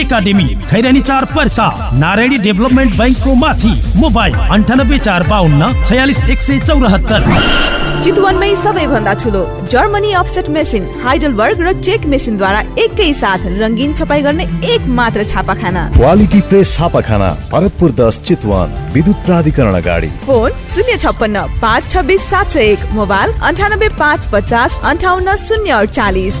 Academy Khairani चार Parsa Narayani development ब्याङ्कको माथि मोबाइल अन्ठानब्बे चार बाहन्न छयालिस एक सय चौरात्तर चितवनमै सबैभन्दा ठुलो जर्मनी अफसेट मेसिन हाइडलबर्ग र चेक मेसिनद्वारा एकै साथ रङ्गीन छपाई गर्ने एक मात्र छापाखाना। क्वालिटी प्रेस छापाखाना भरतपुर दस चितवन विद्युत प्राधिकरण अगाडि। फोन शून्य छप्पन्न पाँच छब्बिस सात सय एक मोबाइल अन्ठानब्बे पाँच पचास अन्ठाउन्न शून्य अडचालिस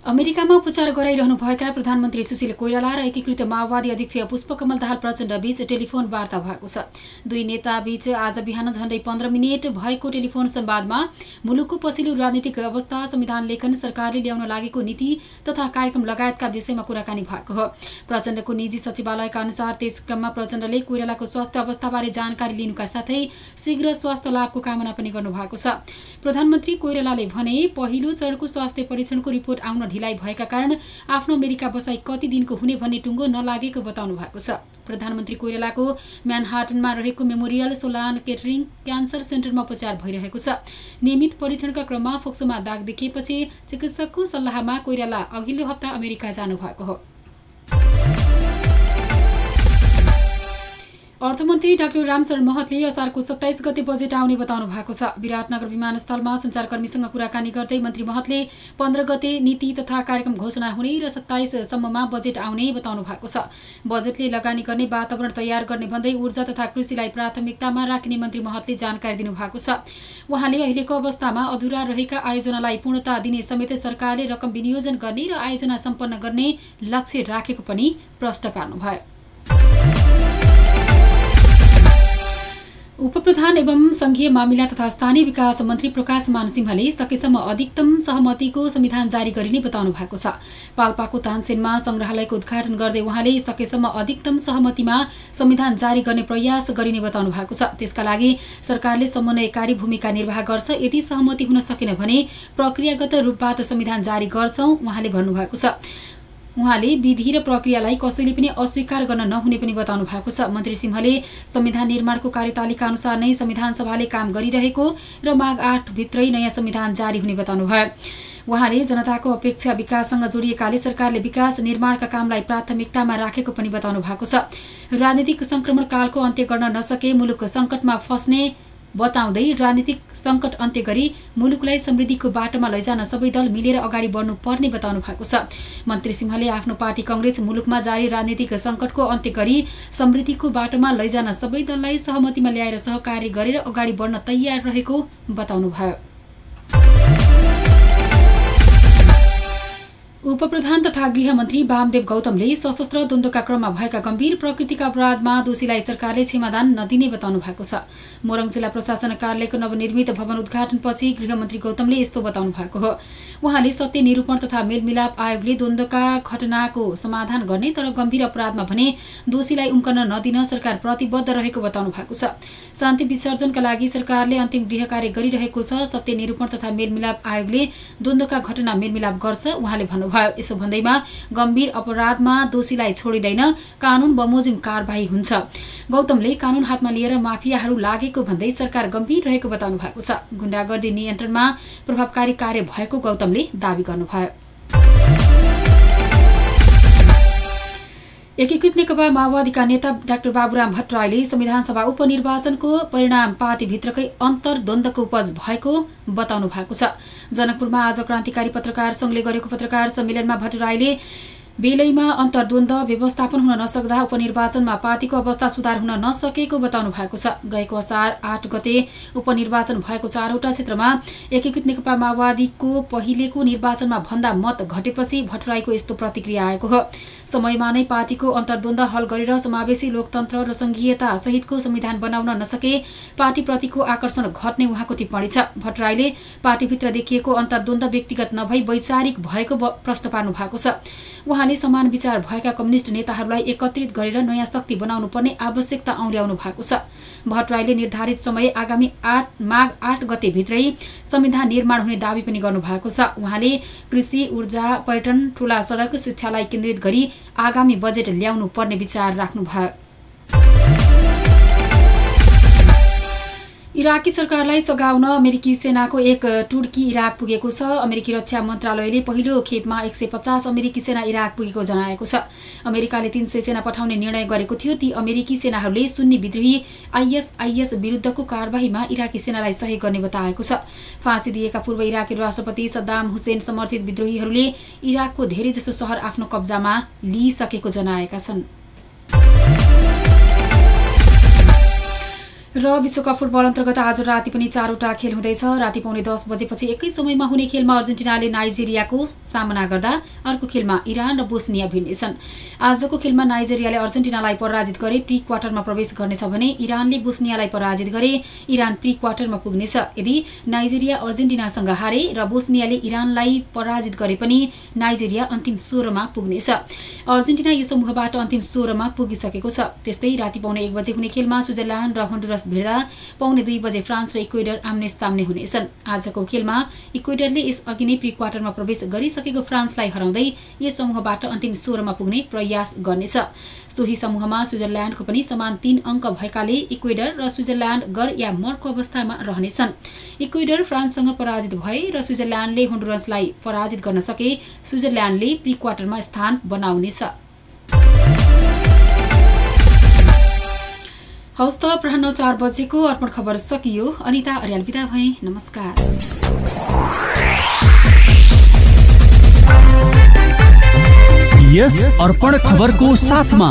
अमेरिकामा उपचार गराइरहनुभएका प्रधानमन्त्री सुशील कोइराला र एकीकृत माओवादी अध्यक्ष पुष्पकमल दाहाल प्रचण्ड बीच टेलिफोन वार्ता भएको छ। दुई नेता बीच आज बिहान झण्डै पन्ध्र मिनट भएको टेलिफोन संवादमा मुलुकको पछिल्लो राजनीतिक अवस्था संविधान लेखन सरकारले ल्याउन लागेको नीति तथा कार्यक्रम लगायतका विषयमा कुराकानी भएको हो। प्रचण्डको निजी सचिवालयका अनुसार त्यस क्रममा प्रचण्डले कोइरालाको स्वास्थ्य अवस्थाबारे जानकारी लिनुका साथै शीघ्र स्वास्थ्य लाभको कामना पनि गर्नुभएको छ। प्रधानमन्त्री कोइरालाले भने पहिलो चरणको स्वास्थ्य परीक्षणको रिपोर्ट आउन ढिलाइ भएका कारण आफ्नो अमेरिका बसाई कति दिनको हुने भन्ने टुङ्गो नलागेको बताउनु भएको छ। प्रधानमन्त्री कोइरालाको म्यानहाटनमा रहेको मेमोरियल सोलान केटरिङ क्यान्सर सेन्टरमा उपचार भइरहेको छ। नियमित परीक्षणका क्रममा फोक्सोमा दाग देखिएपछि चिकित्सकको सल्लाहमा कोइराला अघिल्लो हप्ता अमेरिका जानुभएको हो। अर्थमन्त्री डाक्टर रामशरण महतले असारको सत्ताइस गते बजेट आउने बताउनु भएको छ। विराटनगर विमानस्थलमा सञ्चारकर्मीसँग कुराकानी गर्दै मन्त्री महतले पन्ध्र गते नीति तथा कार्यक्रम घोषणा हुने र सत्ताइससम्ममा बजेट आउने बताउनु भएको छ। बजेटले लगानी गर्ने वातावरण तयार गर्ने भन्दै ऊर्जा तथा कृषिलाई प्राथमिकतामा राख्ने मन्त्री महतले जानकारी दिनुभएको छ। उहाँले अहिलेको अवस्थामा अधुरा रहेका आयोजनालाई पूर्णता दिने समेत सरकारले रकम विनियोजन गर्ने र आयोजना सम्पन्न गर्ने लक्ष्य राखेको पनि प्रश्न पार्नुभयो। उपप्रधान एवं संघीय मामिला तथा स्थानीय विकास मन्त्री प्रकाश मान सिंहले सकेसम्म अधिकतम सहमतिको संविधान जारी गरिने बताउनु भएको छ। पाल्पाको तानसेनमा संग्रहालयको उद्घाटन गर्दै उहाँले सकेसम्म अधिकतम सहमतिमा संविधान जारी गर्ने प्रयास गरिने बताउनु भएको छ। त्यसका लागि सरकारले समन्वयकारी भूमिका निर्वाह गर्छ। यदि सहमति हुन सकेन भने प्रक्रियागत रूपबाट संविधान जारी गर्छौं उहाँले भन्नुभएको छ। उहाँले विधि र प्रक्रियालाई कसैले पनि अस्वीकार गर्न नहुने पनि बताउनु भएको छ। मन्त्री सिंहले संविधान निर्माणको कार्यतालिका अनुसार नै संविधान सभाले काम गरिरहेको र माघ आठभित्रै नयाँ संविधान जारी हुने बताउनुभयो उहाँले जनताको अपेक्षा विकाससँग जोडिएकाले सरकारले विकास निर्माणका कामलाई प्राथमिकतामा राखेको पनि बताउनु भएको छ। राजनीतिक संक्रमण कालको अन्त्य गर्न नसके मुलुक सङ्कटमा फस्ने बताउँदै राजनीतिक सङ्कट अन्त्य गरी मुलुकलाई समृद्धिको बाटोमा लैजान सबै दल मिलेर अगाडि बढ्नु पर्ने बताउनु भएको छ। मन्त्री सिंहले आफ्नो पार्टी कङ्ग्रेस मुलुकमा जारी राजनीतिक सङ्कटको अन्त्य गरी समृद्धिको बाटोमा लैजान सबै दललाई सहमतिमा ल्याएर सहकार्य गरेर अगाडि बढ्न तयार रहेको बताउनुभयो। उपप्रधान तथा गृहमन्त्री वामदेव गौतमले सशस्त्र द्वन्द्वका क्रममा भएका गम्भीर प्रकृतिका अपराधमा दोषीलाई सरकारले क्षमादान नदिने बताउनु भएको छ। मोरङ जिल्ला प्रशासन कार्यालयको नवनिर्मित भवन उद्घाटनपछि गृहमन्त्री गौतमले यस्तो बताउनु भएको हो। उहाँले सत्य निरूपण तथा मेलमिलाप आयोगले द्वन्द्वका घटनाको समाधान गर्ने तर गम्भीर अपराधमा भने दोषीलाई उम्कन नदिन सरकार प्रतिबद्ध रहेको बताउनु भएको छ। शान्ति विसर्जनका लागि सरकारले अन्तिम गृह कार्य गरिरहेको छ। सत्य निरूपण तथा मेलमिलाप आयोगले द्वन्द्वका घटना मेलमिलाप गर्छ उहाँले भन्नुभयो। भयो यसो भन्दैमा गम्भीर अपराधमा दोषीलाई छोडिँदैन कानून बमोजिम कारवाही हुन्छ। गौतमले कानून हातमा लिएर माफियाहरू लागेको भन्दै सरकार गम्भीर रहेको बताउनु भएको छ। गुण्डागर्दी नियन्त्रणमा प्रभावकारी कार्य भएको गौतमले दावी गर्नुभयो। एकीकृत नेकपा माओवादीका नेता डाक्टर बाबुराम भट्टराईले संविधान सभा उपनिर्वाचनको परिणाम पार्टीभित्रकै अन्तर्द्वन्द्वको उपज भएको बताउनु भएको छ। जनकपुरमा आज क्रान्तिकारी पत्रकार संघले गरेको पत्रकार सम्मेलनमा भट्टराईले बेलैमा अन्तर्द्वन्द व्यवस्थापन हुन नसक्दा उपनिर्वाचनमा पार्टीको अवस्था सुधार हुन नसकेको बताउनु भएको छ। गएको असार आठ गते उपनिर्वाचन भएको चारवटा क्षेत्रमा एकीकृत नेकपा माओवादीको पहिलेको निर्वाचनमा भन्दा मत घटेपछि भट्टराईको यस्तो प्रतिक्रिया आएको हो। समयमा नै पार्टीको अन्तर्द्वन्द हल गरेर समावेशी लोकतन्त्र र संघीयता सहितको संविधान बनाउन नसके पार्टीप्रतिको आकर्षण घट्ने उहाँको टिप्पणी छ। भट्टराईले पार्टीभित्र देखिएको अन्तर्द्वन्द व्यक्तिगत नभई वैचारिक भएको प्रश्न पार्नु भएको छ। समान विचार भएका कम्युनिष्ट नेताहरूलाई एकत्रित गरेर नयाँ शक्ति बनाउनु पर्ने आवश्यकता और्याउनु भएको छ। भट्टराईले निर्धारित समय आगामी आठ माघ आठ गतेभित्रै संविधान निर्माण हुने दावी पनि गर्नुभएको छ। उहाँले कृषि ऊर्जा पर्यटन ठूला सड़क शिक्षालाई केन्द्रित गरी आगामी बजेट ल्याउनु पर्ने विचार राख्नुभयो। इराकी सरकारलाई सघाउन अमेरिकी सेनाको एक टुड्की इराक पुगेको छ। अमेरिकी रक्षा मन्त्रालयले पहिलो खेपमा एक सय पचास अमेरिकी सेना इराक पुगेको जनाएको छ। अमेरिकाले तीन सय सेना पठाउने निर्णय गरेको थियो। ती अमेरिकी सेनाहरूले सुन्नी विद्रोही आइएसआइएस विरुद्धको कारवाहीमा इराकी सेनालाई सहयोग गर्ने बताएको छ। फाँसी दिएका पूर्व इराकी राष्ट्रपति सद्दाम हुसेन समर्थित विद्रोहीहरूले इराकको धेरैजसो सहर आफ्नो कब्जामा लिइसकेको जनाएका छन्। र विश्वकप फुटबल अन्तर्गत आज राति पनि चारवटा खेल हुँदैछ। राति पाउने दस बजेपछि एकै समयमा हुने खेलमा अर्जेन्टिनाले नाइजेरियाको सामना गर्दा अर्को खेलमा इरान र बोस्निया भिड्नेछन्। आजको खेलमा नाइजेरियाले अर्जेन्टिनालाई पराजित गरे प्री क्वार्टरमा प्रवेश गर्नेछ भने इरानले बोस्नियालाई पराजित गरे इरान प्री क्वार्टरमा पुग्नेछ। यदि नाइजेरिया अर्जेन्टिनासँग हारे र बोस्नियाले इरानलाई पराजित गरे पनि नाइजेरिया अन्तिम सोह्रमा पुग्नेछ। अर्जेन्टिना यो समूहबाट अन्तिम सोह्रमा पुगिसकेको छ। त्यस्तै राति पाउने एक बजे हुने खेलमा स्विजरल्याण्ड र हन्डुरस भिड्दा पाउने दुई बजे फ्रान्स र इक्वेडर आम्ने सामने हुनेछन्। आजको खेलमा इक्वेडरले यस अघि नै प्री क्वार्टरमा प्रवेश गरिसकेको फ्रान्सलाई हराउँदै यस समूहबाट अन्तिम सोह्रमा पुग्ने प्रयास गर्नेछ। सोही समूहमा स्विजरल्याण्डको पनि समान तीन अङ्क भएकाले इक्वेडर र स्विजरल्याण्ड गर या मर्को अवस्थामा रहनेछन्। इक्वेडर फ्रान्ससँग पराजित भए र स्विजरल्याण्डले होन्डुरसलाई पराजित गर्न सके स्विजरल्याण्डले प्री क्वार्टरमा स्थान बनाउनेछ। हवस् त अपराह चार बजेको अर्पण खबर सकियो। अनिता अर्याल बिदा भए। नमस्कार। यस अर्पण खबरको साथमा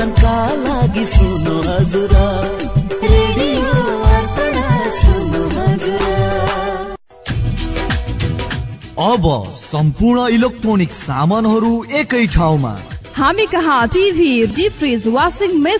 मनोरञ्जनका लागि सुन्नु हजुर। अब सम्पूर्ण इलेक्ट्रोनिक सामानहरू एकै ठाउँमा। हामी कहाँ TV deep fridge washing machine